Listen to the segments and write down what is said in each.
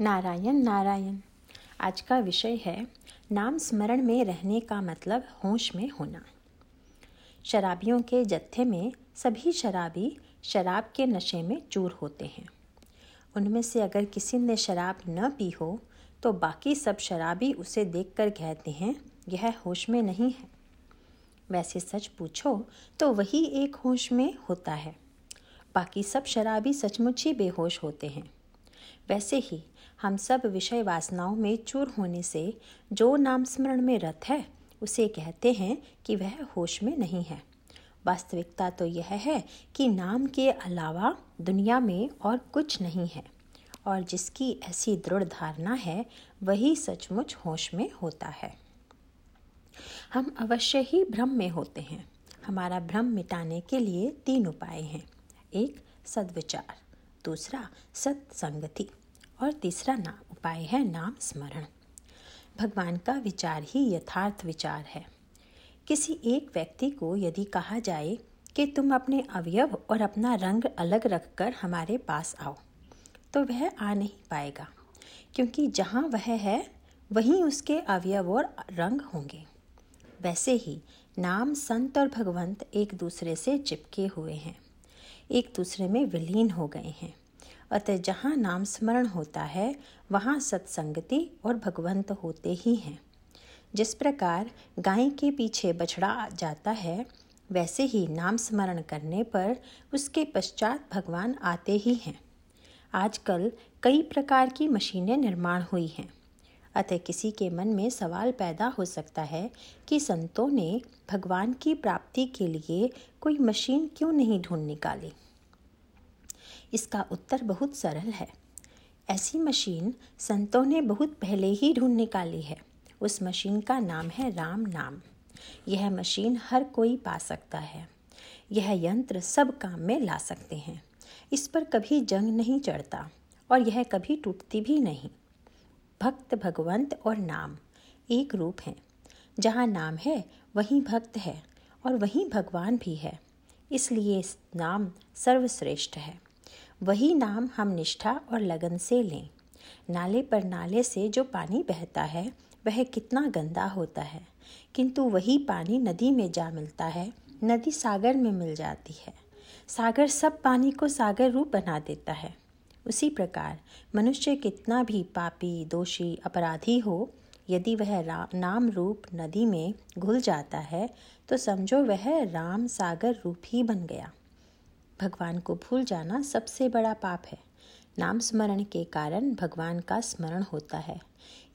नारायण नारायण। आज का विषय है, नाम स्मरण में रहने का मतलब होश में होना। शराबियों के जत्थे में सभी शराबी शराब के नशे में चूर होते हैं। उनमें से अगर किसी ने शराब न पी हो तो बाकी सब शराबी उसे देखकर कहते हैं, यह होश में नहीं है। वैसे सच पूछो तो वही एक होश में होता है। बाकी सब शराबी सचमुच ही बेहोश होते हैं। वैसे ही हम सब विषय वासनाओं में चूर होने से जो नाम स्मरण में रत है, उसे कहते हैं कि वह होश में नहीं है। वास्तविकता तो यह है कि नाम के अलावा दुनिया में और कुछ नहीं है, और जिसकी ऐसी दृढ़ धारणा है, वही सचमुच होश में होता है। हम अवश्य ही भ्रम में होते हैं। हमारा भ्रम मिटाने के लिए तीन उपाय हैं। एक, सद्विचार। दूसरा, सत्संगति। और तीसरा नाम उपाय है नाम स्मरण। भगवान का विचार ही यथार्थ विचार है। किसी एक व्यक्ति को यदि कहा जाए कि तुम अपने अवयव और अपना रंग अलग रखकर हमारे पास आओ तो वह आ नहीं पाएगा, क्योंकि जहाँ वह है, वहीं उसके अवयव और रंग होंगे। वैसे ही नाम संत और भगवंत एक दूसरे से चिपके हुए हैं, एक दूसरे में विलीन हो गए हैं। अतः जहाँ नाम स्मरण होता है, वहाँ सत्संगति और भगवंत होते ही हैं। जिस प्रकार गाय के पीछे बछड़ा जाता है, वैसे ही नाम स्मरण करने पर उसके पश्चात भगवान आते ही हैं। आजकल कई प्रकार की मशीनें निर्माण हुई हैं। अतः किसी के मन में सवाल पैदा हो सकता है कि संतों ने भगवान की प्राप्ति के लिए कोई मशीन क्यों नहीं ढूंढ निकाली? इसका उत्तर बहुत सरल है। ऐसी मशीन संतों ने बहुत पहले ही ढूंढ निकाली है। उस मशीन का नाम है राम नाम। यह मशीन हर कोई पा सकता है। यह यंत्र सब काम में ला सकते हैं। इस पर कभी जंग नहीं चढ़ता और यह कभी टूटती भी नहीं। भक्त भगवंत और नाम एक रूप हैं। जहाँ नाम है, वहीं भक्त है और वहीं भगवान भी है। इसलिए नाम सर्वश्रेष्ठ है। वही नाम हम निष्ठा और लगन से लें। नाले पर नाले से जो पानी बहता है, वह कितना गंदा होता है। किंतु वही पानी नदी में जा मिलता है, नदी सागर में मिल जाती है। सागर सब पानी को सागर रूप बना देता है। उसी प्रकार, मनुष्य कितना भी पापी, दोषी, अपराधी हो, यदि वह नाम रूप नदी में घुल जाता है तो समझो वह राम सागर रूप ही बन गया। भगवान को भूल जाना सबसे बड़ा पाप है। नाम स्मरण के कारण भगवान का स्मरण होता है।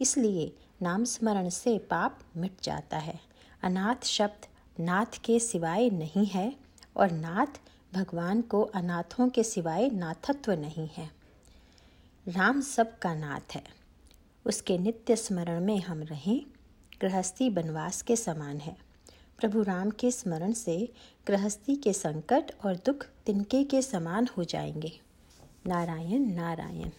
इसलिए नाम स्मरण से पाप मिट जाता है। अनाथ शब्द नाथ के सिवाय नहीं है और नाथ भगवान को अनाथों के सिवाय नाथत्व नहीं है। राम सबका नाथ है। उसके नित्य स्मरण में हम रहें, गृहस्थी वनवास के समान है। प्रभु राम के स्मरण से गृहस्थी के संकट और दुख तिनके के समान हो जाएँगे। नारायण नारायण।